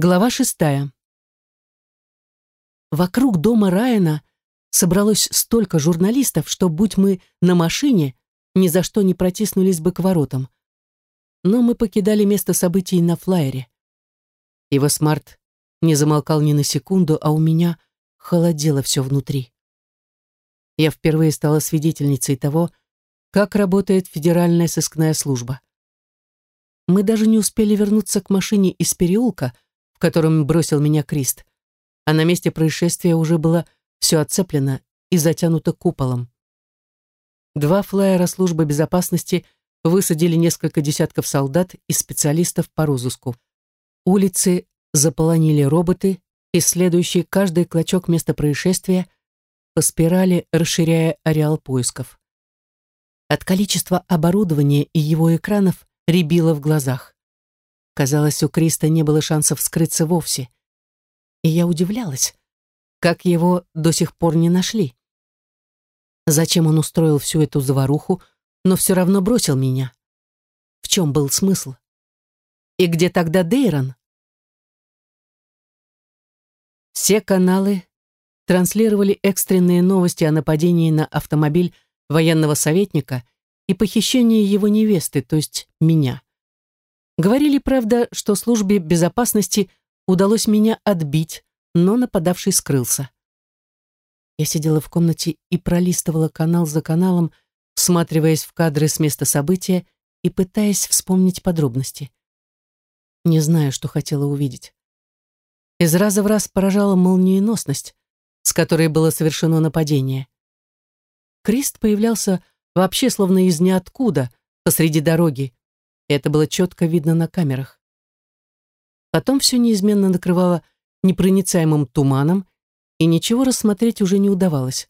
Глава шестая. Вокруг дома Райана собралось столько журналистов, что, будь мы на машине, ни за что не протиснулись бы к воротам. Но мы покидали место событий на флайере. Его смарт не замолкал ни на секунду, а у меня холодело все внутри. Я впервые стала свидетельницей того, как работает федеральная сыскная служба. Мы даже не успели вернуться к машине из переулка, в котором бросил меня Крист, а на месте происшествия уже было все оцеплено и затянуто куполом. Два флайера службы безопасности высадили несколько десятков солдат и специалистов по розыску. Улицы заполонили роботы, исследующие каждый клочок места происшествия, по спирали расширяя ареал поисков. От количества оборудования и его экранов рябило в глазах. Казалось, у Криста не было шансов скрыться вовсе. И я удивлялась, как его до сих пор не нашли. Зачем он устроил всю эту заваруху, но все равно бросил меня? В чем был смысл? И где тогда Дейрон? Все каналы транслировали экстренные новости о нападении на автомобиль военного советника и похищении его невесты, то есть меня. Говорили, правда, что службе безопасности удалось меня отбить, но нападавший скрылся. Я сидела в комнате и пролистывала канал за каналом, всматриваясь в кадры с места события и пытаясь вспомнить подробности. Не знаю, что хотела увидеть. Из раза в раз поражала молниеносность, с которой было совершено нападение. Крист появлялся вообще словно из ниоткуда, посреди дороги, это было четко видно на камерах. Потом все неизменно накрывало непроницаемым туманом, и ничего рассмотреть уже не удавалось.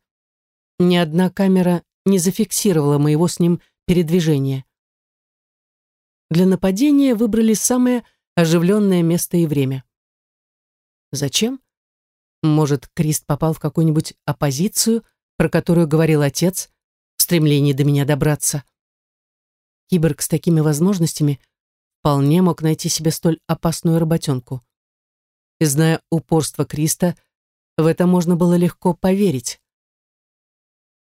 Ни одна камера не зафиксировала моего с ним передвижения. Для нападения выбрали самое оживленное место и время. Зачем? Может, Крист попал в какую-нибудь оппозицию, про которую говорил отец, в стремлении до меня добраться. Киборг с такими возможностями вполне мог найти себе столь опасную работенку. И зная упорство Криста, в это можно было легко поверить.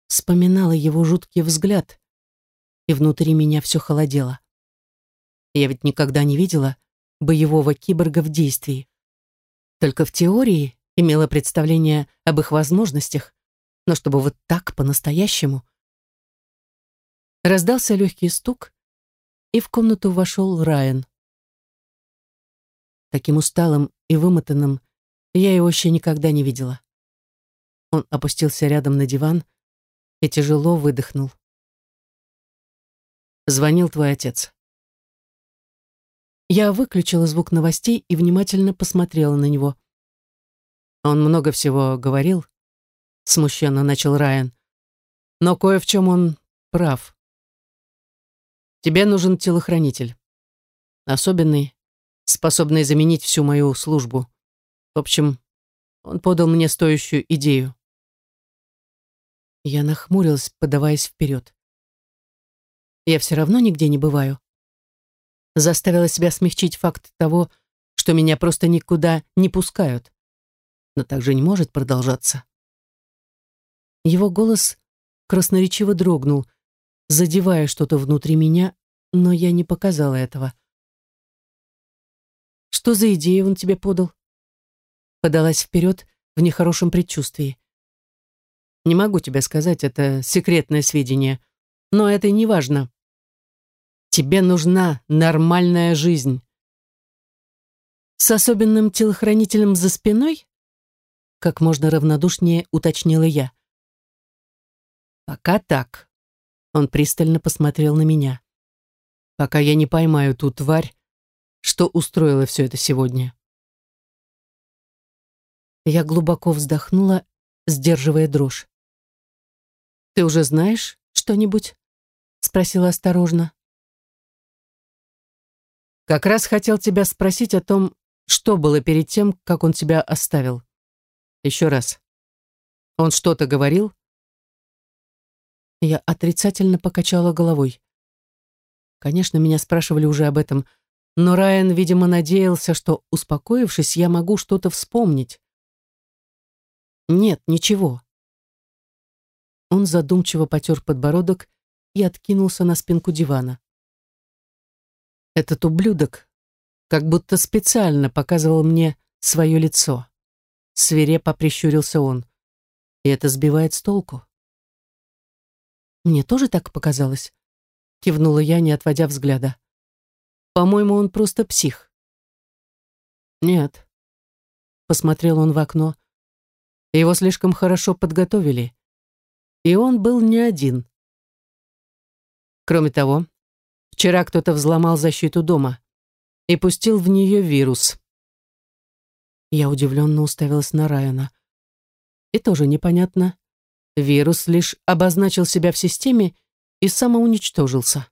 Вспоминала его жуткий взгляд, и внутри меня все холодело. Я ведь никогда не видела боевого киборга в действии. Только в теории имела представление об их возможностях, но чтобы вот так по-настоящему — Раздался легкий стук, и в комнату вошел Райан. Таким усталым и вымотанным я его еще никогда не видела. Он опустился рядом на диван и тяжело выдохнул. Звонил твой отец. Я выключила звук новостей и внимательно посмотрела на него. Он много всего говорил, смущенно начал Райан, но кое в чем он прав. Тебе нужен телохранитель. Особенный, способный заменить всю мою службу. В общем, он подал мне стоящую идею. Я нахмурилась, подаваясь вперед. Я все равно нигде не бываю. Заставила себя смягчить факт того, что меня просто никуда не пускают. Но так же не может продолжаться. Его голос красноречиво дрогнул, задевая что-то внутри меня, но я не показала этого. «Что за идею он тебе подал?» Подалась вперед в нехорошем предчувствии. «Не могу тебе сказать, это секретное сведение, но это и не важно. Тебе нужна нормальная жизнь». «С особенным телохранителем за спиной?» Как можно равнодушнее уточнила я. «Пока так», он пристально посмотрел на меня. «Пока я не поймаю ту тварь, что устроила все это сегодня». Я глубоко вздохнула, сдерживая дрожь. «Ты уже знаешь что-нибудь?» — спросила осторожно. «Как раз хотел тебя спросить о том, что было перед тем, как он тебя оставил. Еще раз. Он что-то говорил?» Я отрицательно покачала головой. Конечно, меня спрашивали уже об этом, Но Райан, видимо, надеялся, что, успокоившись, я могу что-то вспомнить. Нет, ничего. Он задумчиво потер подбородок и откинулся на спинку дивана. Этот ублюдок как будто специально показывал мне свое лицо. Свирепо прищурился он. И это сбивает с толку. Мне тоже так показалось. Кивнула я, не отводя взгляда. По-моему, он просто псих. Нет. Посмотрел он в окно. Его слишком хорошо подготовили. И он был не один. Кроме того, вчера кто-то взломал защиту дома и пустил в нее вирус. Я удивленно уставилась на Райана. И тоже непонятно. Вирус лишь обозначил себя в системе и самоуничтожился.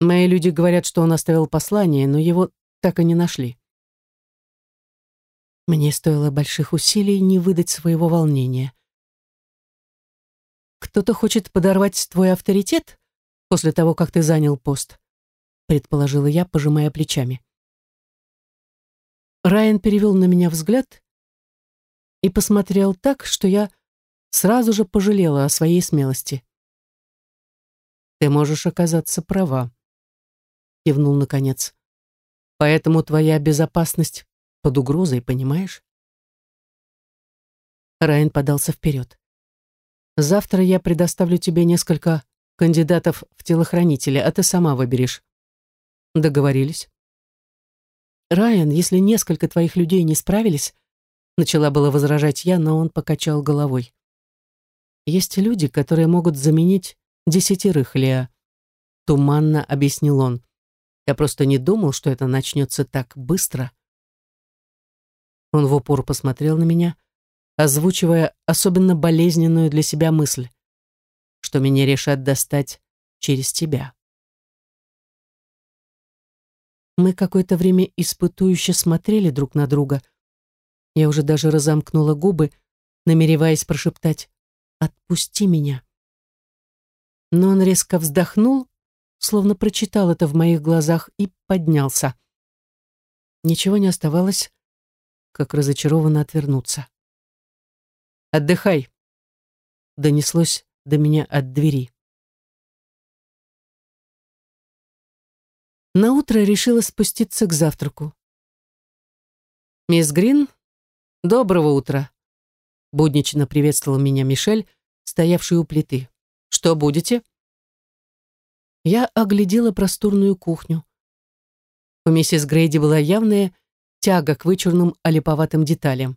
Мои люди говорят, что он оставил послание, но его так и не нашли. Мне стоило больших усилий не выдать своего волнения. «Кто-то хочет подорвать твой авторитет после того, как ты занял пост», предположила я, пожимая плечами. Райан перевел на меня взгляд и посмотрел так, что я сразу же пожалела о своей смелости. «Ты можешь оказаться права», — кивнул наконец. «Поэтому твоя безопасность под угрозой, понимаешь?» Райан подался вперед. «Завтра я предоставлю тебе несколько кандидатов в телохранители, а ты сама выберешь». «Договорились». «Райан, если несколько твоих людей не справились, Начала было возражать я, но он покачал головой. Есть люди, которые могут заменить десятерых, Леа. Туманно объяснил он. Я просто не думал, что это начнется так быстро. Он в упор посмотрел на меня, озвучивая особенно болезненную для себя мысль, что меня решат достать через тебя. Мы какое-то время испытующе смотрели друг на друга — я уже даже разомкнула губы, намереваясь прошептать «Отпусти меня». Но он резко вздохнул, словно прочитал это в моих глазах и поднялся. Ничего не оставалось, как разочарованно отвернуться. «Отдыхай», — донеслось до меня от двери. Наутро решила спуститься к завтраку. Мисс Грин «Доброго утра!» Буднично приветствовал меня Мишель, стоявший у плиты. «Что будете?» Я оглядела просторную кухню. У миссис Грейди была явная тяга к вычурным олиповатым деталям.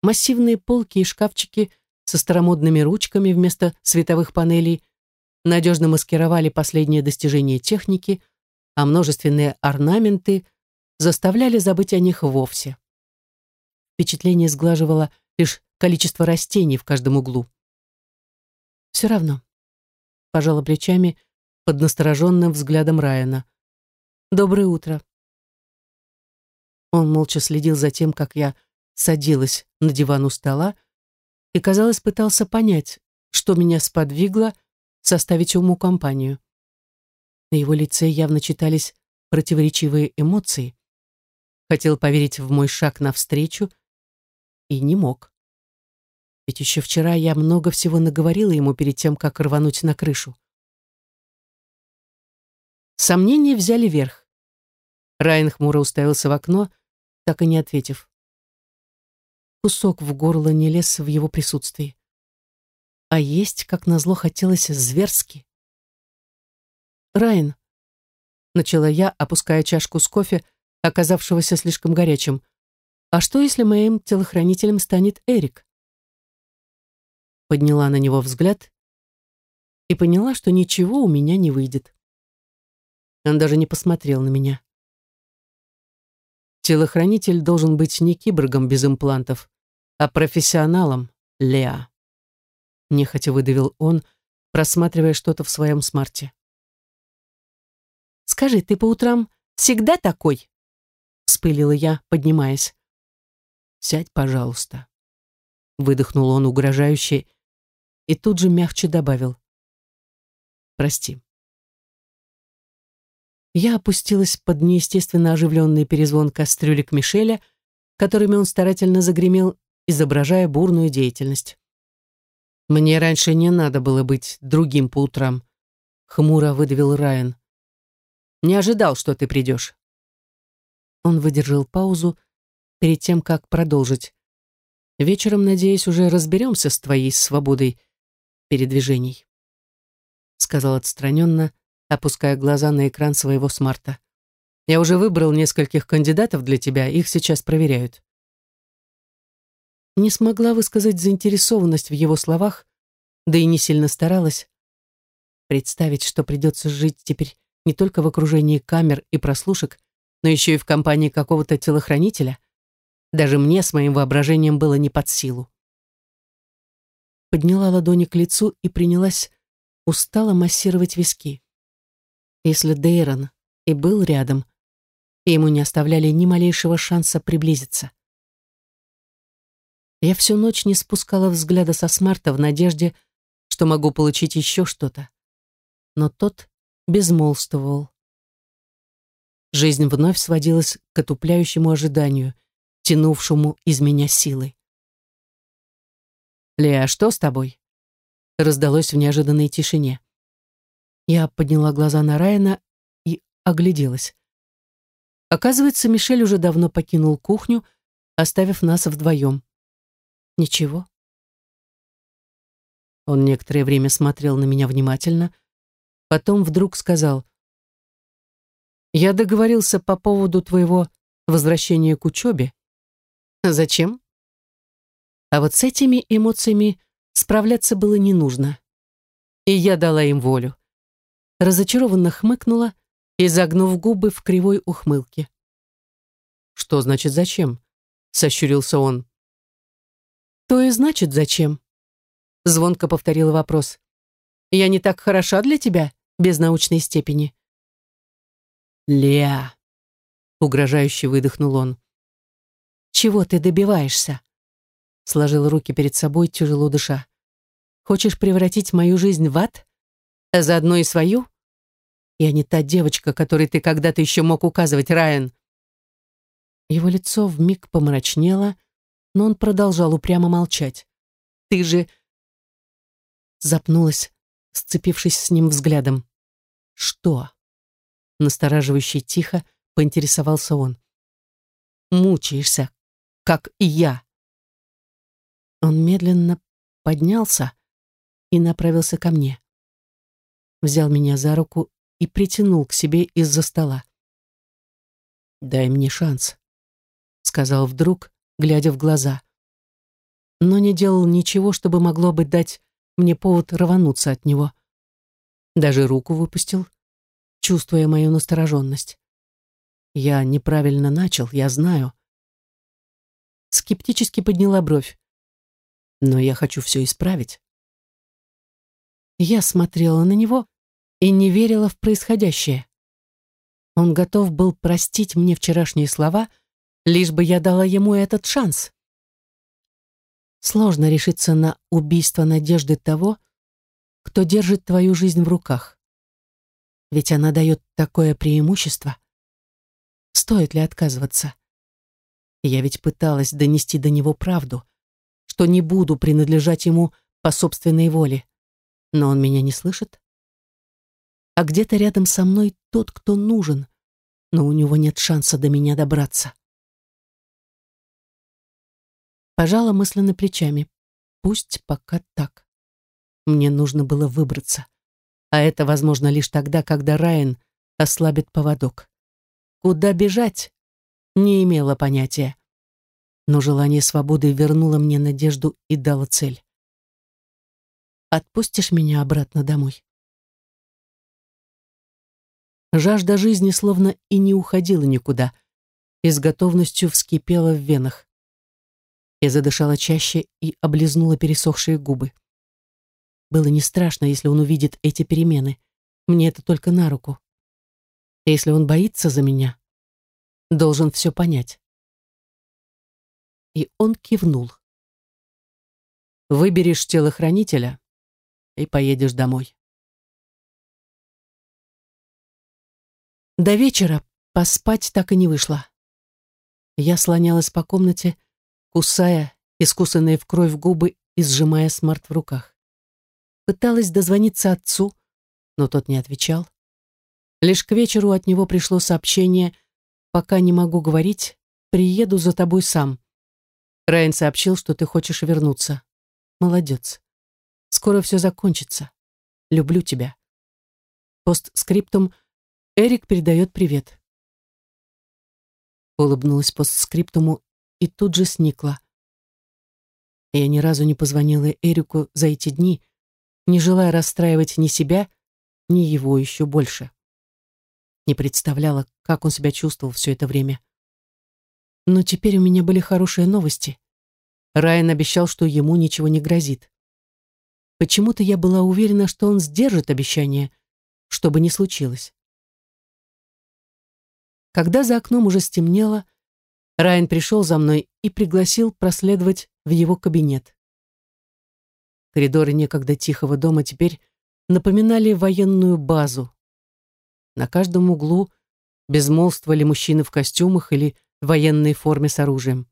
Массивные полки и шкафчики со старомодными ручками вместо световых панелей надежно маскировали последние достижения техники, а множественные орнаменты заставляли забыть о них вовсе. Впечатление сглаживало лишь количество растений в каждом углу. Все равно. Пожала плечами под настороженным взглядом Райана. «Доброе утро». Он молча следил за тем, как я садилась на диван у стола и, казалось, пытался понять, что меня сподвигло составить ему компанию. На его лице явно читались противоречивые эмоции. Хотел поверить в мой шаг навстречу, и не мог. Ведь еще вчера я много всего наговорила ему перед тем, как рвануть на крышу. Сомнения взяли верх. Райан хмуро уставился в окно, так и не ответив. Кусок в горло не лез в его присутствии. А есть, как назло, хотелось зверски. «Райан», — начала я, опуская чашку с кофе, оказавшегося слишком горячим, а что, если моим телохранителем станет Эрик? Подняла на него взгляд и поняла, что ничего у меня не выйдет. Он даже не посмотрел на меня. Телохранитель должен быть не киборгом без имплантов, а профессионалом, Леа. Нехотя выдавил он, просматривая что-то в своем смарте. «Скажи, ты по утрам всегда такой?» Вспылила я, поднимаясь. Сядь, пожалуйста. Выдохнул он угрожающе и тут же мягче добавил. Прости. Я опустилась под неестественно оживленный перезвон кастрюлек Мишеля, которыми он старательно загремел, изображая бурную деятельность. «Мне раньше не надо было быть другим по утрам», — хмуро выдавил Райан. «Не ожидал, что ты придешь». Он выдержал паузу перед тем, как продолжить. «Вечером, надеюсь, уже разберемся с твоей свободой передвижений», — сказал отстраненно, опуская глаза на экран своего смарта. «Я уже выбрал нескольких кандидатов для тебя, их сейчас проверяют». Не смогла высказать заинтересованность в его словах, да и не сильно старалась. Представить, что придется жить теперь не только в окружении камер и прослушек, но еще и в компании какого-то телохранителя, даже мне с моим воображением было не под силу. Подняла ладони к лицу и принялась устало массировать виски. Если Дейрон и был рядом, ему не оставляли ни малейшего шанса приблизиться. Я всю ночь не спускала взгляда со смарта в надежде, что могу получить еще что-то. Но тот безмолвствовал. Жизнь вновь сводилась к отупляющему ожиданию, тянувшему из меня силы. «Леа, что с тобой?» раздалось в неожиданной тишине. Я подняла глаза на Райана и огляделась. Оказывается, Мишель уже давно покинул кухню, оставив нас вдвоем. Ничего. Он некоторое время смотрел на меня внимательно, потом вдруг сказал, «Я договорился по поводу твоего возвращения к учебе. Зачем?» А вот с этими эмоциями справляться было не нужно. И я дала им волю. Разочарованно хмыкнула и загнув губы в кривой ухмылке. «Что значит зачем?» — сощурился он. «То и значит зачем?» Звонко повторила вопрос. «Я не так хороша для тебя, без научной степени?» «Леа!» — угрожающе выдохнул он. «Чего ты добиваешься?» Сложил руки перед собой, тяжело дыша. «Хочешь превратить мою жизнь в ад? А заодно и свою? Я не та девочка, которой ты когда-то еще мог указывать, Райан!» Его лицо вмиг помрачнело, но он продолжал упрямо молчать. «Ты же...» Запнулась, сцепившись с ним взглядом. «Что?» Настораживающе тихо поинтересовался он. «Мучаешься, как и я». Он медленно поднялся и направился ко мне. Взял меня за руку и притянул к себе из-за стола. «Дай мне шанс», — сказал вдруг, глядя в глаза. Но не делал ничего, чтобы могло бы дать мне повод рвануться от него. Даже руку выпустил, чувствуя мою настороженность. Я неправильно начал, я знаю. Скептически подняла бровь. Но я хочу все исправить. Я смотрела на него и не верила в происходящее. Он готов был простить мне вчерашние слова — лишь бы я дала ему этот шанс. Сложно решиться на убийство надежды того, кто держит твою жизнь в руках. Ведь она дает такое преимущество. Стоит ли отказываться? Я ведь пыталась донести до него правду, что не буду принадлежать ему по собственной воле. Но он меня не слышит. А где-то рядом со мной тот, кто нужен, но у него нет шанса до меня добраться. Пожала мысленно плечами. Пусть пока так. Мне нужно было выбраться. А это возможно лишь тогда, когда Райан ослабит поводок. Куда бежать? Не имела понятия. Но желание свободы вернуло мне надежду и дало цель. Отпустишь меня обратно домой? Жажда жизни словно и не уходила никуда, и с готовностью вскипела в венах. Я задышала чаще и облизнула пересохшие губы. Было не страшно, если он увидит эти перемены. Мне это только на руку. Если он боится за меня, должен все понять. И он кивнул. Выберешь телохранителя и поедешь домой. До вечера поспать так и не вышло. Я слонялась по комнате, кусая искусанные в кровь губы и сжимая смарт в руках. Пыталась дозвониться отцу, но тот не отвечал. Лишь к вечеру от него пришло сообщение «Пока не могу говорить, приеду за тобой сам». Райан сообщил, что ты хочешь вернуться. Молодец. Скоро все закончится. Люблю тебя. Постскриптум Эрик передает привет. Улыбнулась постскриптуму и тут же сникла. Я ни разу не позвонила Эрику за эти дни, не желая расстраивать ни себя, ни его еще больше. Не представляла, как он себя чувствовал все это время. Но теперь у меня были хорошие новости. Райан обещал, что ему ничего не грозит. Почему-то я была уверена, что он сдержит обещание, что бы ни случилось. Когда за окном уже стемнело, Райан пришел за мной и пригласил проследовать в его кабинет. Коридоры некогда тихого дома теперь напоминали военную базу. На каждом углу безмолвствовали мужчины в костюмах или военной форме с оружием.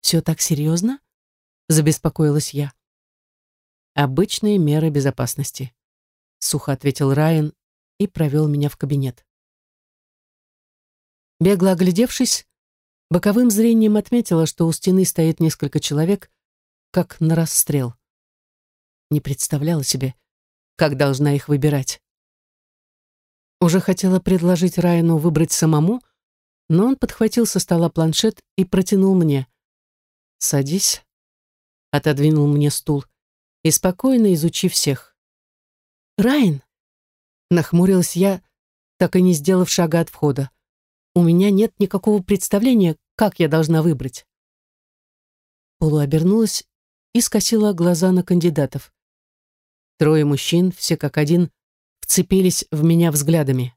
«Все так серьезно?» — забеспокоилась я. «Обычные меры безопасности», — сухо ответил Райан и провел меня в кабинет. Бегло оглядевшись, боковым зрением отметила, что у стены стоит несколько человек, как на расстрел. Не представляла себе, как должна их выбирать. Уже хотела предложить Райану выбрать самому, но он подхватил со стола планшет и протянул мне. «Садись», — отодвинул мне стул, и спокойно изучи всех. «Райан», — нахмурилась я, так и не сделав шага от входа, «у меня нет никакого представления, как я должна выбрать». Полуобернулась и скосила глаза на кандидатов. Трое мужчин, все как один, вцепились в меня взглядами.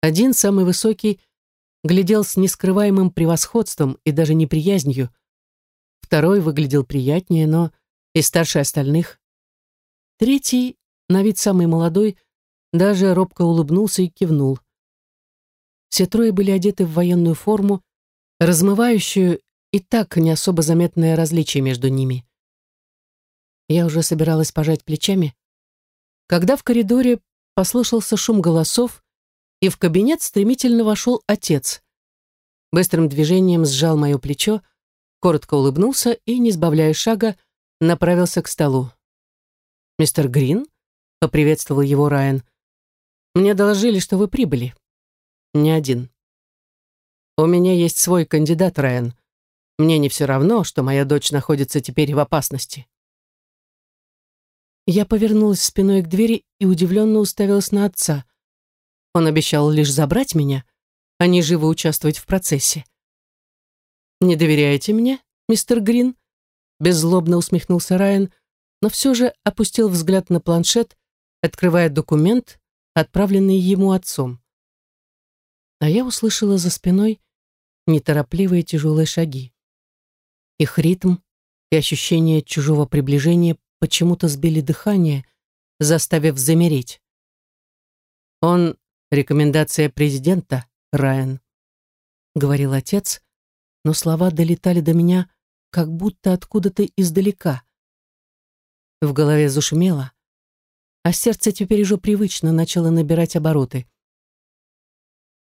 Один, самый высокий, глядел с нескрываемым превосходством и даже неприязнью. Второй выглядел приятнее, но и старше остальных. Третий, на вид самый молодой, даже робко улыбнулся и кивнул. Все трое были одеты в военную форму, размывающую и так не особо заметное различие между ними. Я уже собиралась пожать плечами, когда в коридоре послышался шум голосов, и в кабинет стремительно вошел отец. Быстрым движением сжал мое плечо, коротко улыбнулся и, не сбавляя шага, направился к столу. «Мистер Грин?» — поприветствовал его Райан. «Мне доложили, что вы прибыли. Не один. У меня есть свой кандидат, Райан. Мне не все равно, что моя дочь находится теперь в опасности». Я повернулась спиной к двери и удивленно уставилась на отца. Он обещал лишь забрать меня, а не живо участвовать в процессе. «Не доверяете мне, мистер Грин?» Беззлобно усмехнулся Райан, но все же опустил взгляд на планшет, открывая документ, отправленный ему отцом. А я услышала за спиной неторопливые тяжелые шаги. Их ритм и ощущение чужого приближения почему-то сбили дыхание, заставив замереть. «Он — рекомендация президента, Райан», — говорил отец, но слова долетали до меня, как будто откуда-то издалека. В голове зашумело, а сердце теперь уже привычно начало набирать обороты.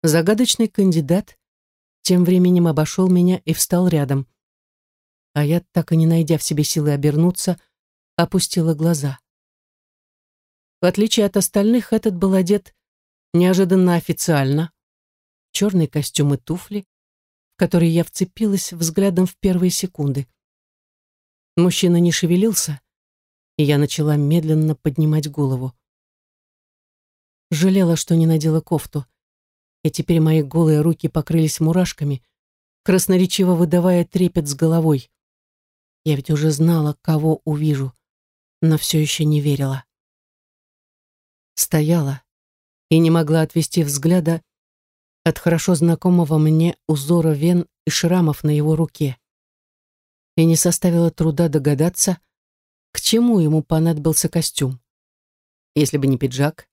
Загадочный кандидат тем временем обошел меня и встал рядом. А я, так и не найдя в себе силы обернуться, — опустила глаза. В отличие от остальных, этот был одет неожиданно официально. Черный костюм и туфли, в которые я вцепилась взглядом в первые секунды. Мужчина не шевелился, и я начала медленно поднимать голову. Жалела, что не надела кофту, и теперь мои голые руки покрылись мурашками, красноречиво выдавая трепет с головой. Я ведь уже знала, кого увижу но все еще не верила. Стояла и не могла отвести взгляда от хорошо знакомого мне узора вен и шрамов на его руке. И не составило труда догадаться, к чему ему понадобился костюм. Если бы не пиджак,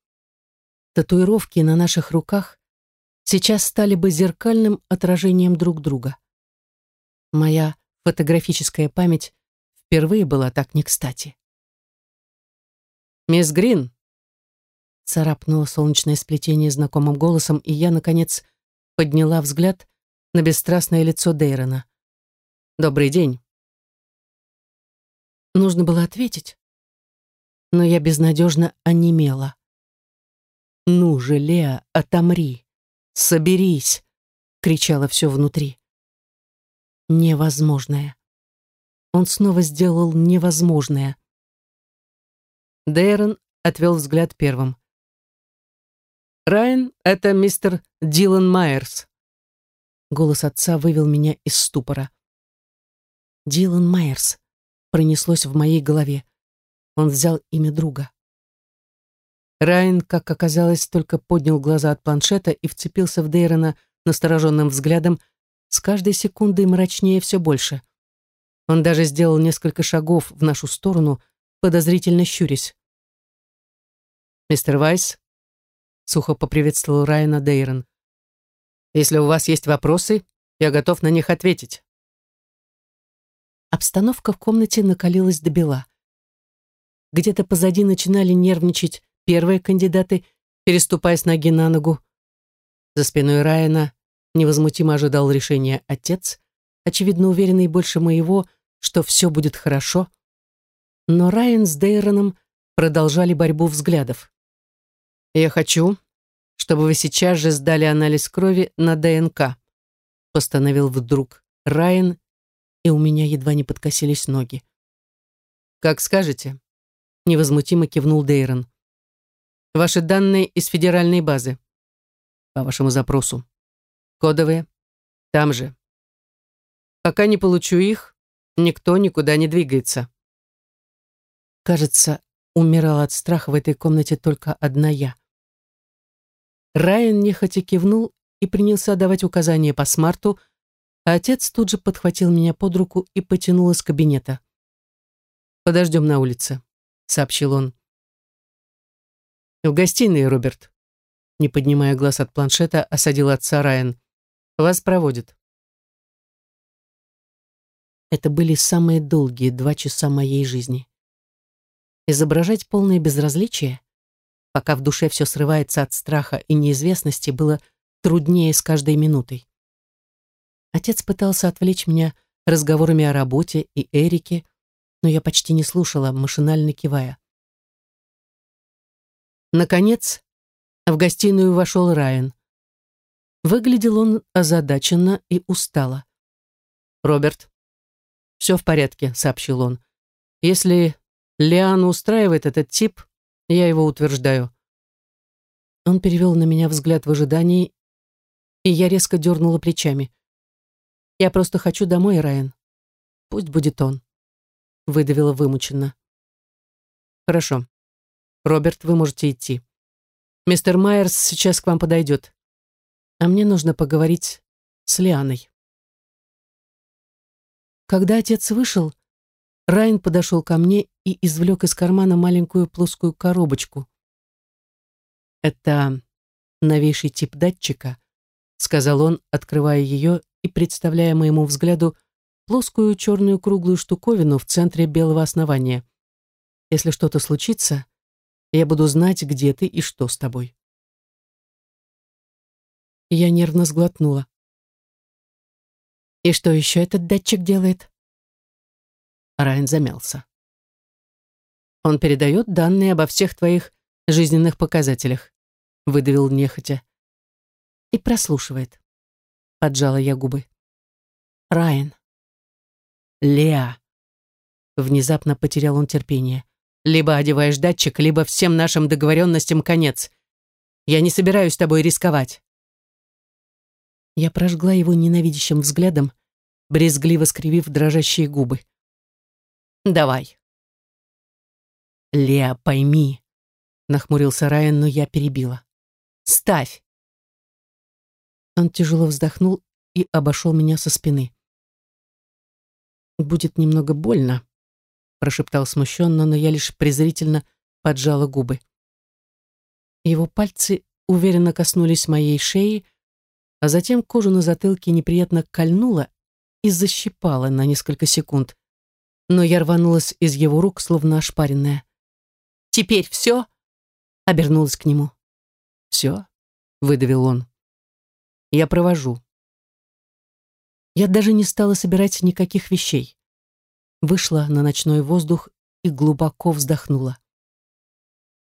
татуировки на наших руках сейчас стали бы зеркальным отражением друг друга. Моя фотографическая память впервые была так не кстати. «Мисс Грин!» Царапнуло солнечное сплетение знакомым голосом, и я, наконец, подняла взгляд на бесстрастное лицо Дейрона. «Добрый день!» Нужно было ответить, но я безнадежно онемела. «Ну же, Леа, отомри! Соберись!» — кричало все внутри. Невозможное. Он снова сделал невозможное. Дейрон отвел взгляд первым. «Райан — это мистер Дилан Майерс». Голос отца вывел меня из ступора. «Дилан Майерс» пронеслось в моей голове. Он взял имя друга. Райан, как оказалось, только поднял глаза от планшета и вцепился в Дейрона настороженным взглядом, с каждой секундой мрачнее все больше. Он даже сделал несколько шагов в нашу сторону, подозрительно щурясь. «Мистер Вайс?» — сухо поприветствовал Райана Дейрон. «Если у вас есть вопросы, я готов на них ответить». Обстановка в комнате накалилась до бела. Где-то позади начинали нервничать первые кандидаты, переступая с ноги на ногу. За спиной Райана невозмутимо ожидал решения отец, очевидно уверенный больше моего, что все будет хорошо. Но Райан с Дейроном продолжали борьбу взглядов. «Я хочу, чтобы вы сейчас же сдали анализ крови на ДНК», постановил вдруг Райан, и у меня едва не подкосились ноги. «Как скажете», — невозмутимо кивнул Дейрон. Ваши данные из федеральной базы. По вашему запросу. Кодовые. Там же. Пока не получу их, никто никуда не двигается. Кажется, умирала от страха в этой комнате только одна я. Райан нехотя кивнул и принялся давать указания по смарту, а отец тут же подхватил меня под руку и потянул из кабинета. «Подождем на улице», — сообщил он. «В гостиной, Роберт», не поднимая глаз от планшета, осадил отца Райан. «Вас проводят». Это были самые долгие два часа моей жизни. Изображать полное безразличие, пока в душе все срывается от страха и неизвестности, было труднее с каждой минутой. Отец пытался отвлечь меня разговорами о работе и Эрике, но я почти не слушала, машинально кивая. Наконец, в гостиную вошел Райан. Выглядел он озадаченно и устало. «Роберт, все в порядке», — сообщил он. «Если Лиану устраивает этот тип, я его утверждаю». Он перевел на меня взгляд в ожидании, и я резко дернула плечами. «Я просто хочу домой, Райан. Пусть будет он», — выдавила вымученно. «Хорошо. Роберт, вы можете идти. Мистер Майерс сейчас к вам подойдет. А мне нужно поговорить с Лианой. Когда отец вышел, Райан подошел ко мне и извлек из кармана маленькую плоскую коробочку. «Это новейший тип датчика», — сказал он, открывая ее и представляя моему взгляду плоскую черную круглую штуковину в центре белого основания. «Если что-то случится, я буду знать, где ты и что с тобой. Я нервно сглотнула. И что еще этот датчик делает? Райан замялся. Он передает данные обо всех твоих жизненных показателях, выдавил нехотя. И прослушивает. Поджала я губы. Райан. Леа. Внезапно потерял он терпение. Либо одеваешь датчик, либо всем нашим договоренностям конец. Я не собираюсь с тобой рисковать. Я прожгла его ненавидящим взглядом, брезгливо скривив дрожащие губы. «Давай». «Леа, пойми», — нахмурился Райан, но я перебила. «Ставь». Он тяжело вздохнул и обошел меня со спины. «Будет немного больно», прошептал смущенно, но я лишь презрительно поджала губы. Его пальцы уверенно коснулись моей шеи, а затем кожу на затылке неприятно кольнуло и защипало на несколько секунд. Но я рванулась из его рук, словно ошпаренная. «Теперь все?» — обернулась к нему. «Все?» — выдавил он. «Я провожу». Я даже не стала собирать никаких вещей. Вышла на ночной воздух и глубоко вздохнула.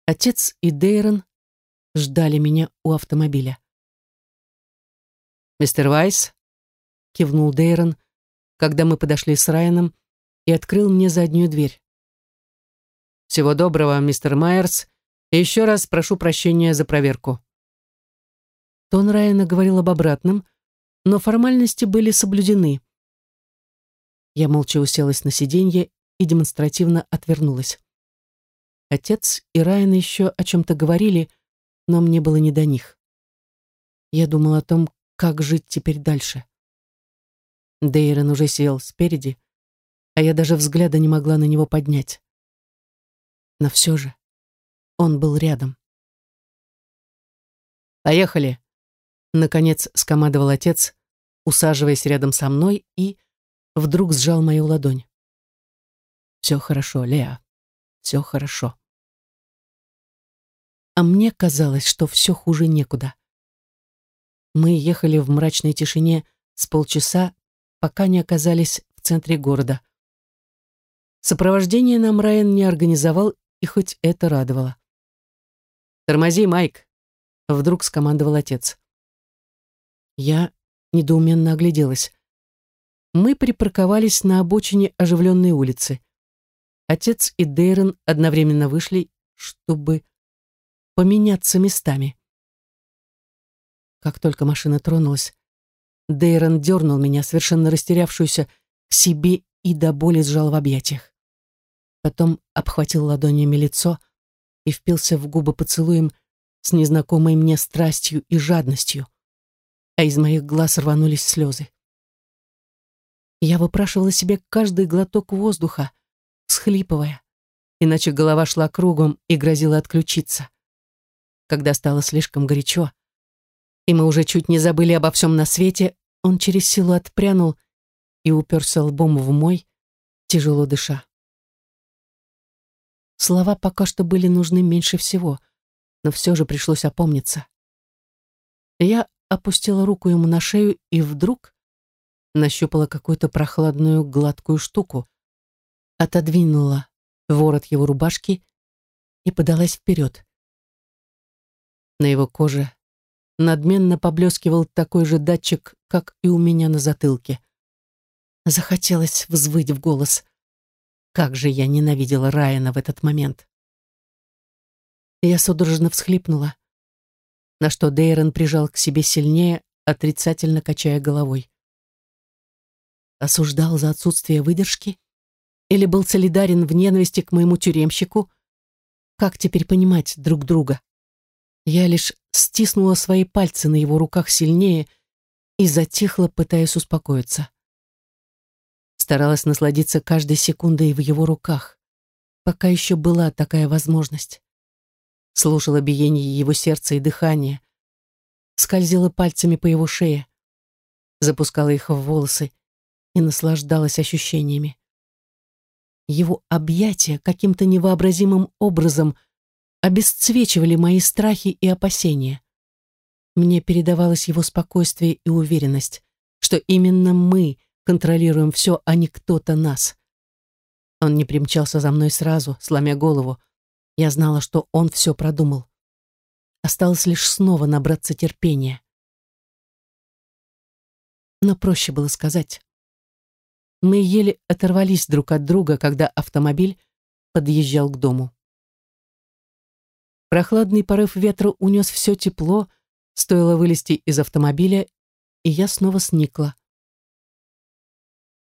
Отец и Дейрон ждали меня у автомобиля. «Мистер Вайс?» — кивнул Дейрон, когда мы подошли с Райаном и открыл мне заднюю дверь. «Всего доброго, мистер Майерс, и еще раз прошу прощения за проверку». Тон Райана говорил об обратном, но формальности были соблюдены. Я молча уселась на сиденье и демонстративно отвернулась. Отец и Райан еще о чем-то говорили, но мне было не до них. Я думала о том, как жить теперь дальше. Дейрон уже сел спереди, а я даже взгляда не могла на него поднять. Но все же он был рядом. «Поехали!» Наконец скомандовал отец, усаживаясь рядом со мной и вдруг сжал мою ладонь. «Все хорошо, Леа, все хорошо». А мне казалось, что все хуже некуда. Мы ехали в мрачной тишине с полчаса, пока не оказались в центре города. Сопровождение нам Райан не организовал, и хоть это радовало. «Тормози, Майк!» — вдруг скомандовал отец. Я недоуменно огляделась. Мы припарковались на обочине оживленной улицы. Отец и Дейрон одновременно вышли, чтобы поменяться местами. Как только машина тронулась, Дейрон дернул меня, совершенно растерявшуюся, к себе и до боли сжал в объятиях. Потом обхватил ладонями лицо и впился в губы поцелуем с незнакомой мне страстью и жадностью, а из моих глаз рванулись слезы. Я выпрашивала себе каждый глоток воздуха, всхлипывая, иначе голова шла кругом и грозила отключиться. Когда стало слишком горячо, и мы уже чуть не забыли обо всем на свете, он через силу отпрянул и уперся лбом в мой, тяжело дыша. Слова пока что были нужны меньше всего, но все же пришлось опомниться. Я опустила руку ему на шею и вдруг нащупала какую-то прохладную гладкую штуку, отодвинула ворот его рубашки и подалась вперед. На его коже надменно поблескивал такой же датчик, как и у меня на затылке. Захотелось взвыть в голос. Как же я ненавидела Райана в этот момент. Я судорожно всхлипнула, на что Дейрон прижал к себе сильнее, отрицательно качая головой. Осуждал за отсутствие выдержки? Или был солидарен в ненависти к моему тюремщику? Как теперь понимать друг друга? Я лишь стиснула свои пальцы на его руках сильнее и затихла, пытаясь успокоиться. Старалась насладиться каждой секундой в его руках, пока еще была такая возможность. Слушала биение его сердца и дыхания, скользила пальцами по его шее, запускала их в волосы и наслаждалась ощущениями. Его объятия каким-то невообразимым образом обесцвечивали мои страхи и опасения. Мне передавалось его спокойствие и уверенность, что именно мы контролируем все, а не кто-то нас. Он не примчался за мной сразу, сломя голову. Я знала, что он все продумал. Осталось лишь снова набраться терпения. Но проще было сказать. Мы еле оторвались друг от друга, когда автомобиль подъезжал к дому. Прохладный порыв ветра унес все тепло, стоило вылезти из автомобиля, и я снова сникла.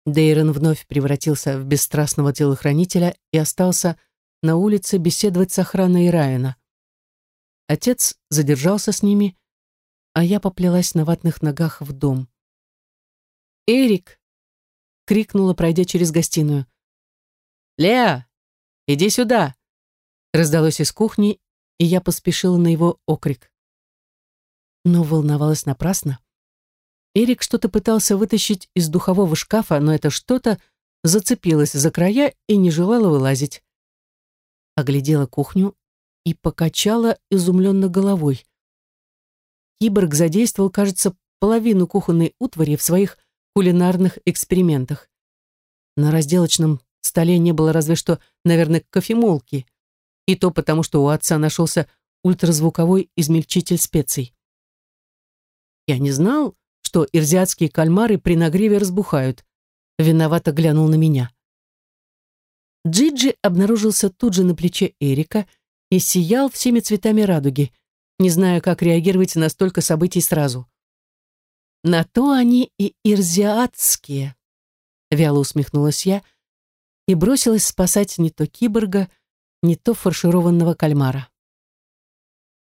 Дейрон вновь превратился в бесстрастного телохранителя и остался на улице беседовать с охраной Райана. Отец задержался с ними, а я поплелась на ватных ногах в дом. «Эрик!» — крикнула, пройдя через гостиную. «Леа, иди сюда!» раздалось из кухни, и я поспешила на его окрик. Но волновалась напрасно. Эрик что-то пытался вытащить из духового шкафа, но это что-то зацепилось за края и не желало вылазить. Оглядела кухню и покачала изумленно головой. Киборг задействовал, кажется, половину кухонной утвари в своих кулинарных экспериментах. На разделочном столе не было разве что, наверное, кофемолки, и то потому, что у отца нашелся ультразвуковой измельчитель специй. Я не знал, что ирзиатские кальмары при нагреве разбухают. Виновато глянул на меня. Джиджи обнаружился тут же на плече Эрика и сиял всеми цветами радуги, не зная, как реагировать на столько событий сразу. «На то они и ирзиатские», — вяло усмехнулась я и бросилась спасать не то киборга, не то фаршированного кальмара.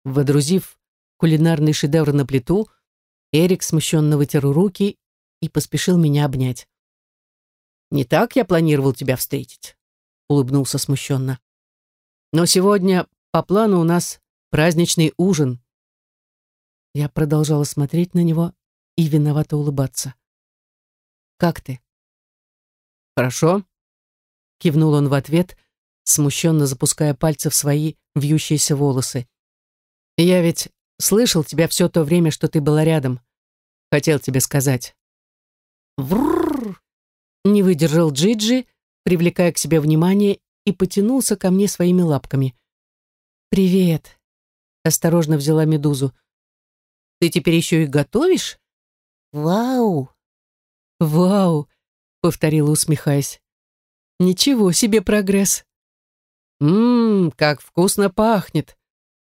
Водрузив кулинарный шедевр на плиту, Эрик смущенно вытер руки и поспешил меня обнять. «Не так я планировал тебя встретить», — улыбнулся смущенно. «Но сегодня по плану у нас праздничный ужин». Я продолжала смотреть на него и виновато улыбаться. «Как ты?» «Хорошо», — кивнул он в ответ, смущенно запуская пальцы в свои вьющиеся волосы. «Я ведь слышал тебя все то время, что ты была рядом. Хотел тебе сказать». «Врррр!» — не выдержал Джиджи, привлекая к себе внимание, и потянулся ко мне своими лапками. «Привет!» — осторожно взяла медузу. «Ты теперь еще и готовишь?» «Вау!» «Вау!» — повторила, усмехаясь. «Ничего себе прогресс!» «Ммм, как вкусно пахнет!»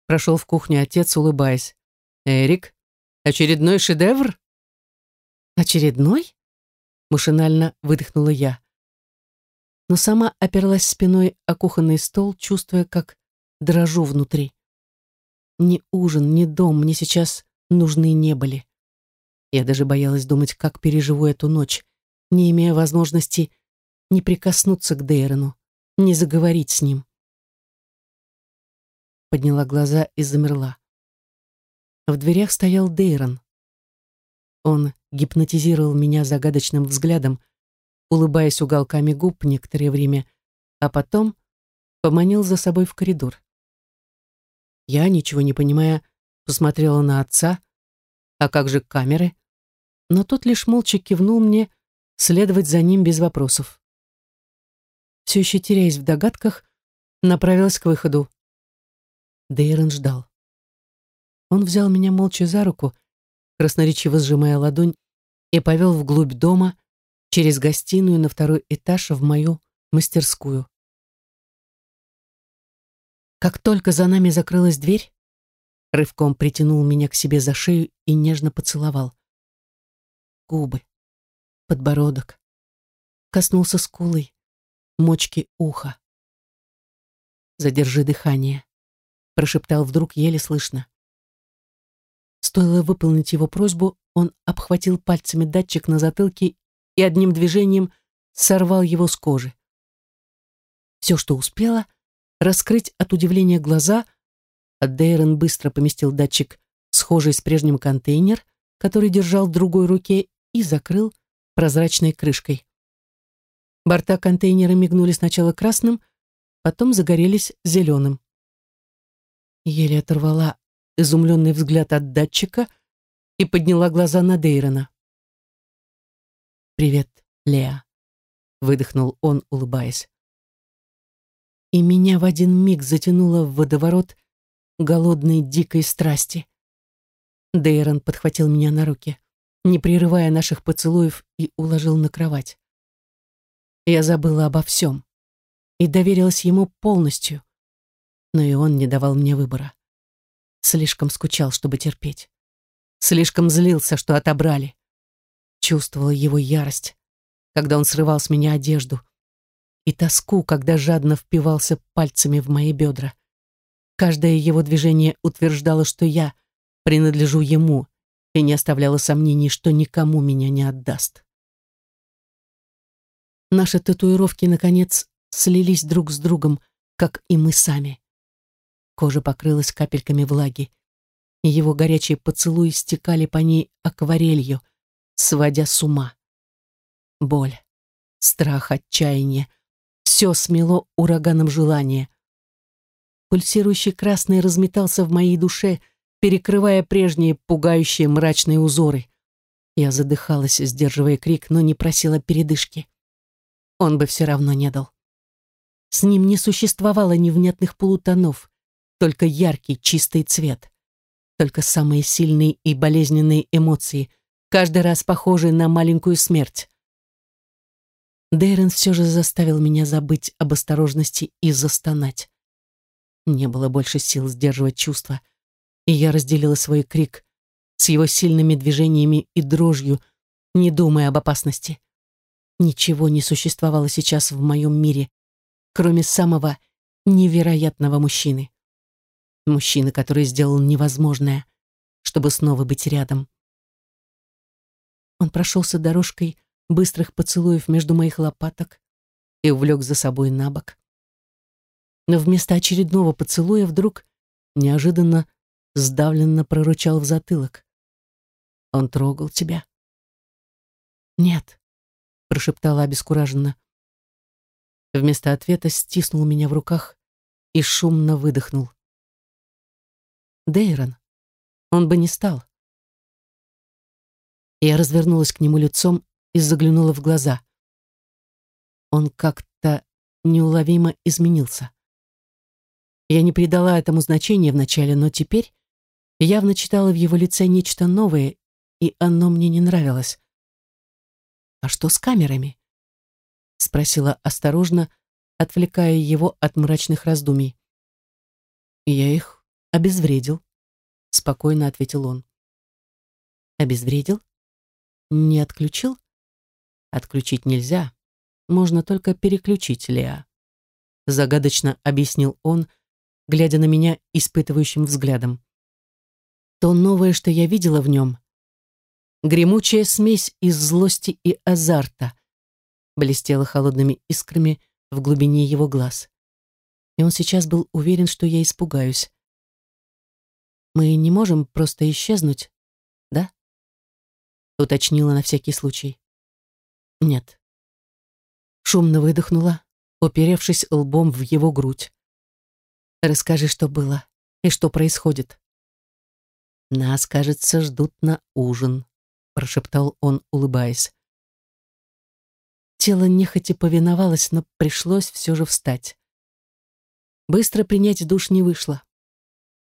Прошел в кухню отец, улыбаясь. «Эрик, очередной шедевр?» «Очередной?» Машинально выдохнула я. Но сама оперлась спиной о кухонный стол, чувствуя, как дрожу внутри. Ни ужин, ни дом мне сейчас нужны не были. Я даже боялась думать, как переживу эту ночь, не имея возможности не прикоснуться к Дейрону, не заговорить с ним подняла глаза и замерла. В дверях стоял Дейрон. Он гипнотизировал меня загадочным взглядом, улыбаясь уголками губ некоторое время, а потом поманил за собой в коридор. Я, ничего не понимая, посмотрела на отца, а как же камеры? Но тот лишь молча кивнул мне следовать за ним без вопросов. Все еще теряясь в догадках, направилась к выходу. Дейрон ждал. Он взял меня молча за руку, красноречиво сжимая ладонь, и повел вглубь дома, через гостиную на второй этаж в мою мастерскую. Как только за нами закрылась дверь, рывком притянул меня к себе за шею и нежно поцеловал. Губы, подбородок, коснулся скулы, мочки уха. Задержи дыхание прошептал вдруг еле слышно. Стоило выполнить его просьбу, он обхватил пальцами датчик на затылке и одним движением сорвал его с кожи. Все, что успела, раскрыть от удивления глаза, а Дейрон быстро поместил датчик, схожий с прежним контейнер, который держал в другой руке, и закрыл прозрачной крышкой. Борта контейнера мигнули сначала красным, потом загорелись зеленым. Еле оторвала изумленный взгляд от датчика и подняла глаза на Дейрона. «Привет, Леа», — выдохнул он, улыбаясь. И меня в один миг затянуло в водоворот голодной дикой страсти. Дейрон подхватил меня на руки, не прерывая наших поцелуев, и уложил на кровать. Я забыла обо всем и доверилась ему полностью но и он не давал мне выбора. Слишком скучал, чтобы терпеть. Слишком злился, что отобрали. Чувствовала его ярость, когда он срывал с меня одежду, и тоску, когда жадно впивался пальцами в мои бедра. Каждое его движение утверждало, что я принадлежу ему, и не оставляло сомнений, что никому меня не отдаст. Наши татуировки, наконец, слились друг с другом, как и мы сами. Кожа покрылась капельками влаги, и его горячие поцелуи стекали по ней акварелью, сводя с ума. Боль, страх, отчаяние — все смело ураганом желания. Пульсирующий красный разметался в моей душе, перекрывая прежние пугающие мрачные узоры. Я задыхалась, сдерживая крик, но не просила передышки. Он бы все равно не дал. С ним не существовало невнятных полутонов, только яркий, чистый цвет. Только самые сильные и болезненные эмоции, каждый раз похожие на маленькую смерть. Дейрон все же заставил меня забыть об осторожности и застонать. Не было больше сил сдерживать чувства, и я разделила свой крик с его сильными движениями и дрожью, не думая об опасности. Ничего не существовало сейчас в моем мире, кроме самого невероятного мужчины. Мужчины, который сделал невозможное, чтобы снова быть рядом. Он прошелся дорожкой быстрых поцелуев между моих лопаток и увлек за собой на бок. Но вместо очередного поцелуя вдруг неожиданно сдавленно прорычал в затылок. «Он трогал тебя?» «Нет», — прошептала обескураженно. Вместо ответа стиснул меня в руках и шумно выдохнул. Дейрон. Он бы не стал. Я развернулась к нему лицом и заглянула в глаза. Он как-то неуловимо изменился. Я не придала этому значения вначале, но теперь явно читала в его лице нечто новое, и оно мне не нравилось. «А что с камерами?» — спросила осторожно, отвлекая его от мрачных раздумий. «Я их обезвредил», — спокойно ответил он. «Обезвредил? Не отключил?» «Отключить нельзя. Можно только переключить, Леа», — загадочно объяснил он, глядя на меня испытывающим взглядом. То новое, что я видела в нем, гремучая смесь из злости и азарта, блестела холодными искрами в глубине его глаз. И он сейчас был уверен, что я испугаюсь. «Мы не можем просто исчезнуть, да?» уточнила на всякий случай. «Нет». Шумно выдохнула, уперевшись лбом в его грудь. Расскажи, что было и что происходит. Нас, кажется, ждут на ужин, прошептал он, улыбаясь. Тело нехотя повиновалось, но пришлось все же встать. Быстро принять душ не вышло.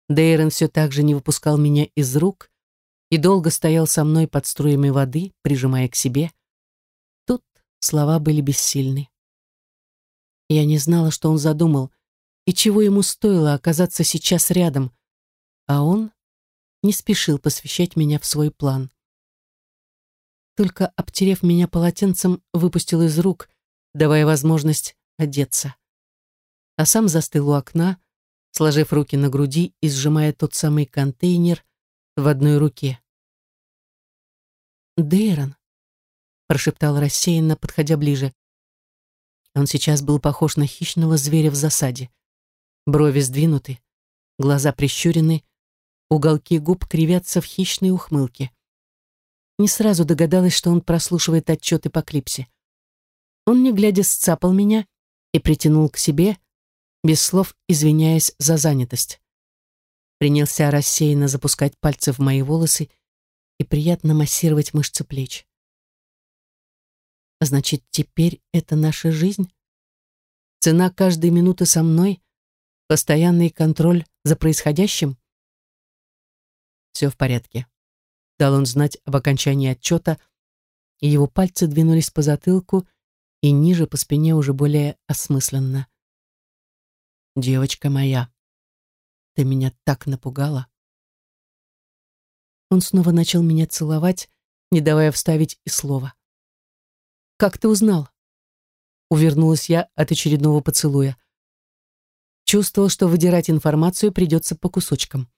Дейрон все так же не выпускал меня из рук и долго стоял со мной под струями воды, прижимая к себе. Тут слова были бессильны. Я не знала, что он задумал — и чего ему стоило оказаться сейчас рядом, а он не спешил посвящать меня в свой план. Только обтерев меня полотенцем, выпустил из рук, давая возможность одеться. А сам застыл у окна, сложив руки на груди и сжимая тот самый контейнер в одной руке. «Дейрон», — прошептал рассеянно, подходя ближе. Он сейчас был похож на хищного зверя в засаде. Брови сдвинуты, глаза прищурены, уголки губ кривятся в хищной ухмылке. Не сразу догадалась, что он прослушивает отчеты по клипсе. Он, не глядя, сцапал меня и притянул к себе, без слов извиняясь за занятость. Принялся рассеянно запускать пальцы в мои волосы и приятно массировать мышцы плеч. Значит, теперь это наша жизнь? Цена каждой минуты со мной Постоянный контроль за происходящим? Все в порядке. Дал он знать об окончании отчета, и его пальцы двинулись по затылку и ниже по спине уже более осмысленно. «Девочка моя, ты меня так напугала!» Он снова начал меня целовать, не давая вставить и слова. «Как ты узнал?» Увернулась я от очередного поцелуя. Чувствовал, что выдирать информацию придется по кусочкам.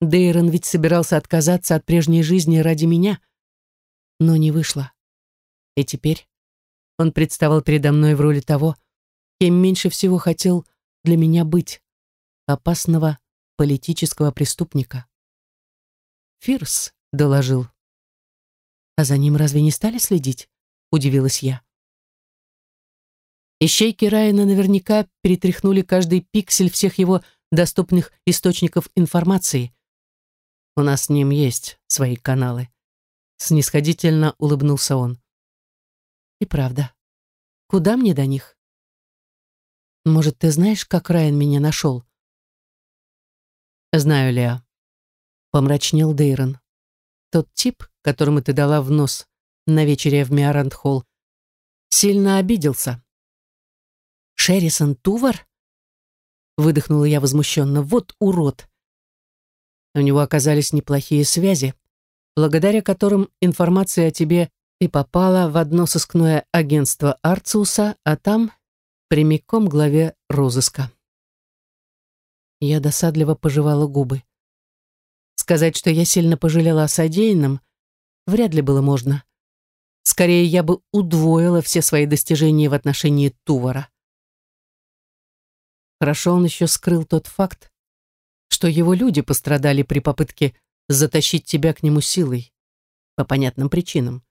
Дейрон ведь собирался отказаться от прежней жизни ради меня, но не вышло. И теперь он представал передо мной в роли того, кем меньше всего хотел для меня быть. опасного политического преступника. Фирс доложил. А за ним разве не стали следить? Удивилась я. Ищейки Райана наверняка перетряхнули каждый пиксель всех его доступных источников информации. У нас с ним есть свои каналы. Снисходительно улыбнулся он. И правда. Куда мне до них? Может, ты знаешь, как Райан меня нашел? Знаю, Леа. Помрачнел Дейрон. Тот тип, которому ты дала в нос на вечере в Миарант-холл, сильно обиделся. Шеррисон Тувар? Выдохнула я возмущенно. Вот урод. У него оказались неплохие связи, благодаря которым информация о тебе и попала в одно сыскное агентство Арциуса, а там прямиком главе розыска. Я досадливо пожевала губы. Сказать, что я сильно пожалела о содеянном, вряд ли было можно. Скорее, я бы удвоила все свои достижения в отношении Тувара. Хорошо он еще скрыл тот факт, что его люди пострадали при попытке затащить тебя к нему силой, по понятным причинам.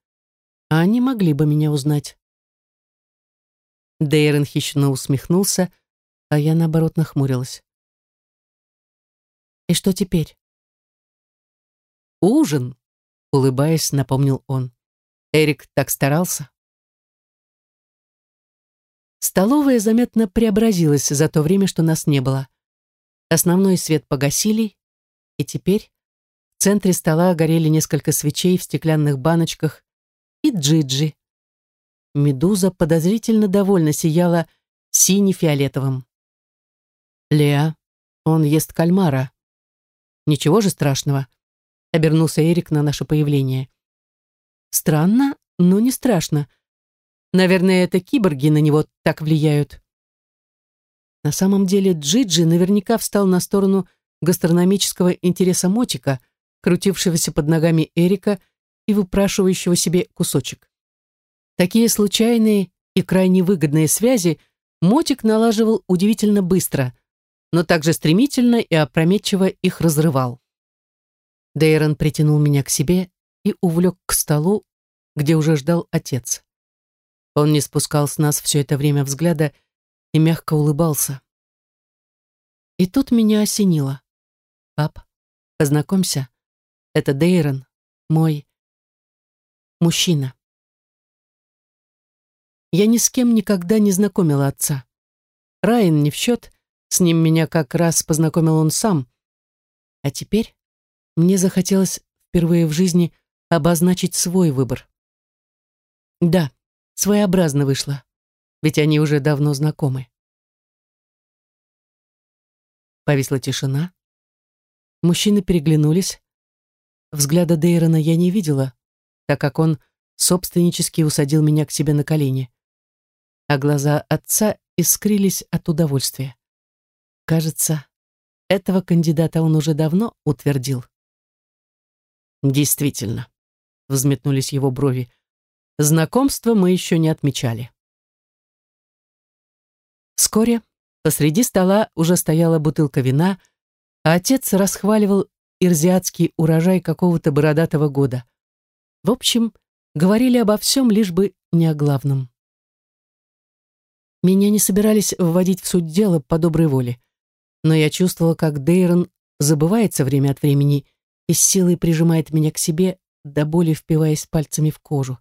А они могли бы меня узнать. Дейрон хищно усмехнулся, а я, наоборот, нахмурилась. «И что теперь?» «Ужин», — улыбаясь, напомнил он. Эрик так старался. Столовая заметно преобразилась за то время, что нас не было. Основной свет погасили, и теперь в центре стола горели несколько свечей в стеклянных баночках и джиджи. Медуза подозрительно довольно сияла сине-фиолетовым. «Леа, он ест кальмара. Ничего же страшного», — обернулся Эрик на наше появление. «Странно, но не страшно. Наверное, это киборги на него так влияют». На самом деле Джиджи наверняка встал на сторону гастрономического интереса Мотика, крутившегося под ногами Эрика и выпрашивающего себе кусочек. Такие случайные и крайне выгодные связи Мотик налаживал удивительно быстро, но также стремительно и опрометчиво их разрывал. Дейрон притянул меня к себе и увлек к столу, где уже ждал отец. Он не спускал с нас все это время взгляда и мягко улыбался. И тут меня осенило. «Пап, познакомься, это Дейрон, мой мужчина». Я ни с кем никогда не знакомила отца. Райан не в счет, с ним меня как раз познакомил он сам. А теперь мне захотелось впервые в жизни обозначить свой выбор. Да, своеобразно вышло, ведь они уже давно знакомы. Повисла тишина. Мужчины переглянулись. Взгляда Дейрона я не видела, так как он собственнически усадил меня к себе на колени. А глаза отца искрились от удовольствия. Кажется, этого кандидата он уже давно утвердил. Действительно, взметнулись его брови. Знакомство мы еще не отмечали. Вскоре посреди стола уже стояла бутылка вина, а отец расхваливал ирзиатский урожай какого-то бородатого года. В общем, говорили обо всем, лишь бы не о главном. Меня не собирались вводить в суть дела по доброй воле, но я чувствовала, как Дейрон забывается время от времени и с силой прижимает меня к себе, до боли впиваясь пальцами в кожу.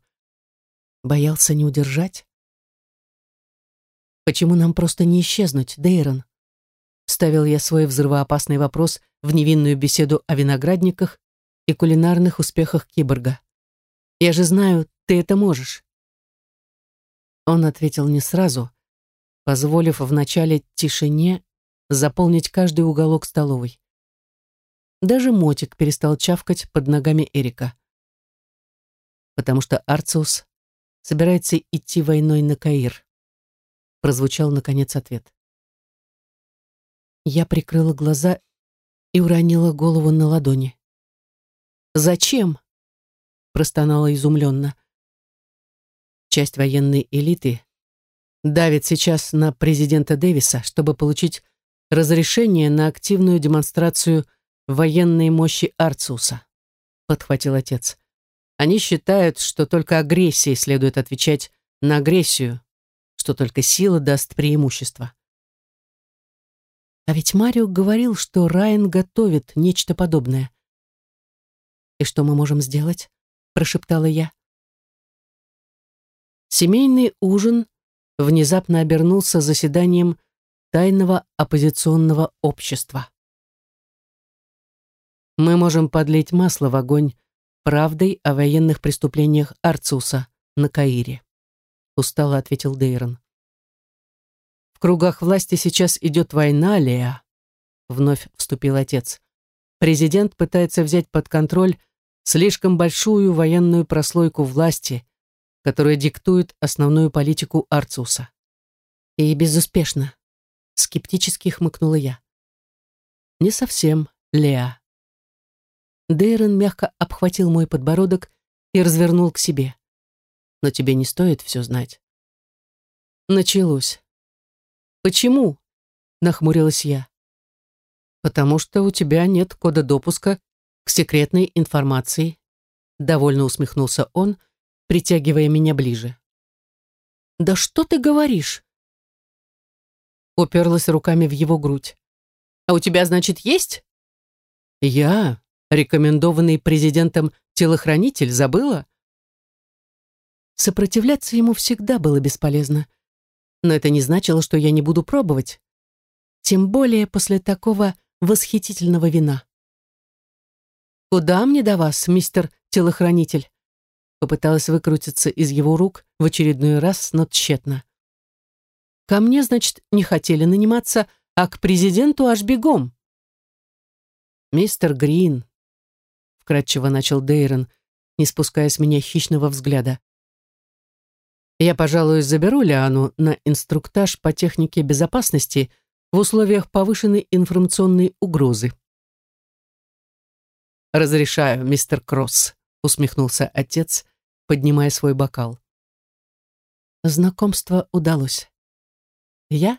Боялся не удержать? Почему нам просто не исчезнуть, Дейрон? Ставил я свой взрывоопасный вопрос в невинную беседу о виноградниках и кулинарных успехах киборга. Я же знаю, ты это можешь. Он ответил не сразу, позволив в начале тишине заполнить каждый уголок столовой. Даже мотик перестал чавкать под ногами Эрика. Потому что Арциус собирается идти войной на Каир. Прозвучал, наконец, ответ. Я прикрыла глаза и уронила голову на ладони. «Зачем?» — простонала изумленно. Часть военной элиты давит сейчас на президента Дэвиса, чтобы получить разрешение на активную демонстрацию военной мощи Арциуса, подхватил отец. Они считают, что только агрессией следует отвечать на агрессию, что только сила даст преимущество. А ведь Марио говорил, что Райан готовит нечто подобное. «И что мы можем сделать?» – прошептала я. Семейный ужин внезапно обернулся заседанием тайного оппозиционного общества. Мы можем подлить масло в огонь правдой о военных преступлениях Арцуса на Каире, устало ответил Дейрон. В кругах власти сейчас идет война, Леа, вновь вступил отец. Президент пытается взять под контроль слишком большую военную прослойку власти, которая диктует основную политику Арцуса. И безуспешно. Скептически хмыкнула я. Не совсем, Леа. Дейрон мягко обхватил мой подбородок и развернул к себе. Но тебе не стоит все знать. Началось. Почему? Нахмурилась я. Потому что у тебя нет кода допуска к секретной информации. Довольно усмехнулся он, притягивая меня ближе. «Да что ты говоришь?» уперлась руками в его грудь. «А у тебя, значит, есть?» «Я, рекомендованный президентом телохранитель, забыла?» Сопротивляться ему всегда было бесполезно. Но это не значило, что я не буду пробовать. Тем более после такого восхитительного вина. «Куда мне до вас, мистер телохранитель?» Попыталась выкрутиться из его рук в очередной раз, но тщетно. Ко мне, значит, не хотели наниматься, а к президенту аж бегом. «Мистер Грин», — вкратчиво начал Дейрон, не спуская с меня хищного взгляда. «Я, пожалуй, заберу Лиану на инструктаж по технике безопасности в условиях повышенной информационной угрозы». «Разрешаю, мистер Кросс», — усмехнулся отец, поднимая свой бокал. Знакомство удалось. Я,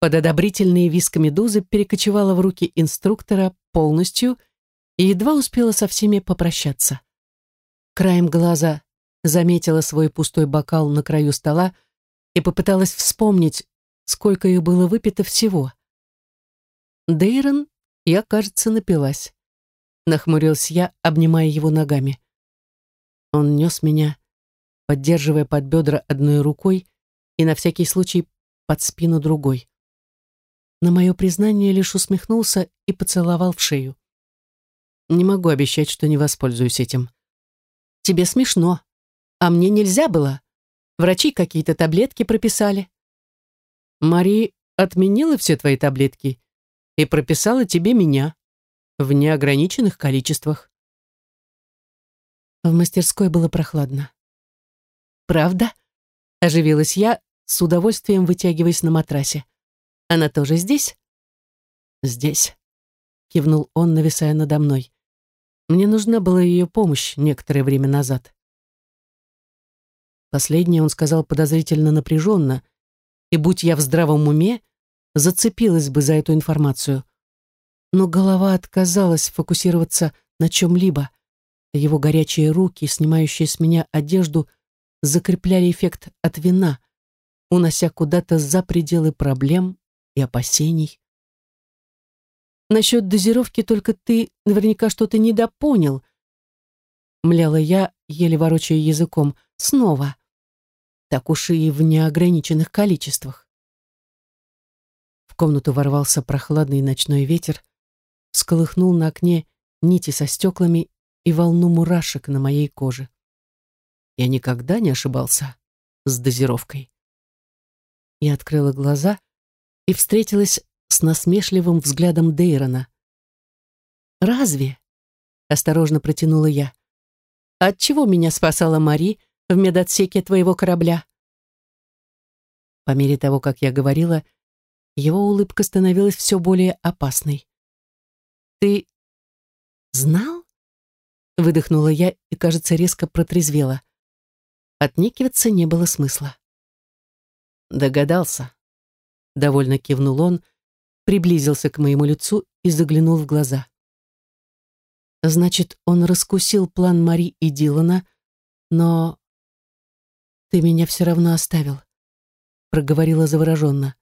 под одобрительные виска медузы, перекочевала в руки инструктора полностью и едва успела со всеми попрощаться. Краем глаза заметила свой пустой бокал на краю стола и попыталась вспомнить, сколько их было выпито всего. Дейрон, я, кажется, напилась. Нахмурился я, обнимая его ногами. Он нес меня, поддерживая под бедра одной рукой и на всякий случай под спину другой. На мое признание лишь усмехнулся и поцеловал в шею. Не могу обещать, что не воспользуюсь этим. Тебе смешно. А мне нельзя было. Врачи какие-то таблетки прописали. Мари отменила все твои таблетки и прописала тебе меня в неограниченных количествах. В мастерской было прохладно. «Правда?» — оживилась я, с удовольствием вытягиваясь на матрасе. «Она тоже здесь?» «Здесь», — кивнул он, нависая надо мной. «Мне нужна была ее помощь некоторое время назад». Последнее он сказал подозрительно напряженно, и, будь я в здравом уме, зацепилась бы за эту информацию. Но голова отказалась фокусироваться на чем-либо. Его горячие руки, снимающие с меня одежду, закрепляли эффект от вина, унося куда-то за пределы проблем и опасений. Насчет дозировки только ты наверняка что-то недопонял. Мляла я, еле ворочая языком, снова. Так уж и в неограниченных количествах. В комнату ворвался прохладный ночной ветер, сколыхнул на окне нити со стеклами и волну мурашек на моей коже. Я никогда не ошибался с дозировкой. Я открыла глаза и встретилась с насмешливым взглядом Дейрона. «Разве?» — осторожно протянула я. «От чего меня спасала Мари в медотсеке твоего корабля?» По мере того, как я говорила, его улыбка становилась все более опасной. «Ты знал?» — выдохнула я и, кажется, резко протрезвела. Отнекиваться не было смысла. Догадался. Довольно кивнул он, приблизился к моему лицу и заглянул в глаза. Значит, он раскусил план Мари и Дилана, но ты меня все равно оставил, проговорила завороженно.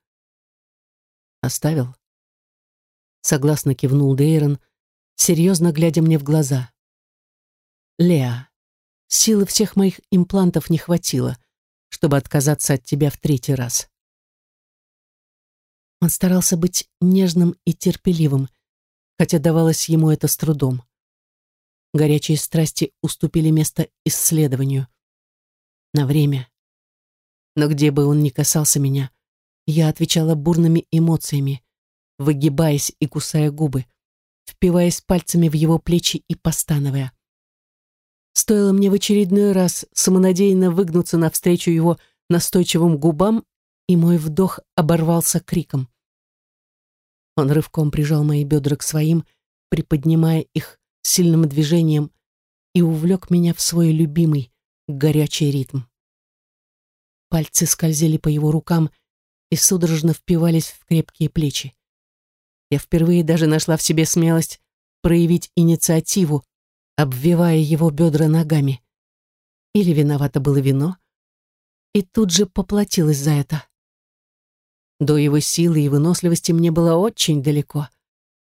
Оставил? Согласно кивнул Дейрон, серьезно глядя мне в глаза. Леа, силы всех моих имплантов не хватило, чтобы отказаться от тебя в третий раз. Он старался быть нежным и терпеливым, хотя давалось ему это с трудом. Горячие страсти уступили место исследованию. На время. Но где бы он ни касался меня, я отвечала бурными эмоциями, выгибаясь и кусая губы, впиваясь пальцами в его плечи и постановая. Стоило мне в очередной раз самонадеянно выгнуться навстречу его настойчивым губам, и мой вдох оборвался криком. Он рывком прижал мои бедра к своим, приподнимая их сильным движением и увлек меня в свой любимый горячий ритм. Пальцы скользили по его рукам и судорожно впивались в крепкие плечи. Я впервые даже нашла в себе смелость проявить инициативу, обвивая его бедра ногами. Или виновато было вино, и тут же поплатилась за это. До его силы и выносливости мне было очень далеко.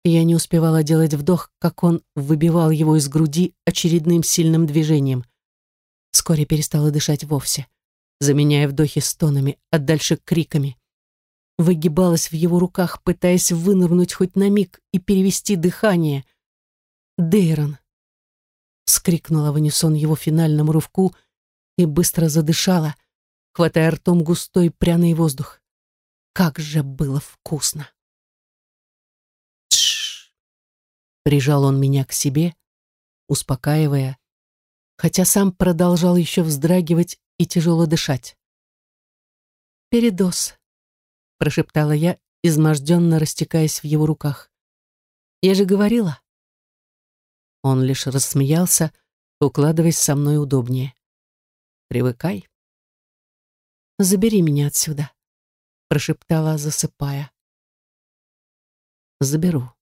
Я не успевала делать вдох, как он выбивал его из груди очередным сильным движением. Вскоре перестала дышать вовсе, заменяя вдохи стонами, а дальше криками. Выгибалась в его руках, пытаясь вынырнуть хоть на миг и перевести дыхание. «Дейрон!» Вскрикнула в унисон его финальному рывку и быстро задышала, хватая ртом густой пряный воздух. Как же было вкусно! Прижал он меня к себе, успокаивая, хотя сам продолжал еще вздрагивать и тяжело дышать. «Передоз», — прошептала я, изможденно растекаясь в его руках. «Я же говорила». Он лишь рассмеялся, укладываясь со мной удобнее. «Привыкай». «Забери меня отсюда», — прошептала, засыпая. «Заберу».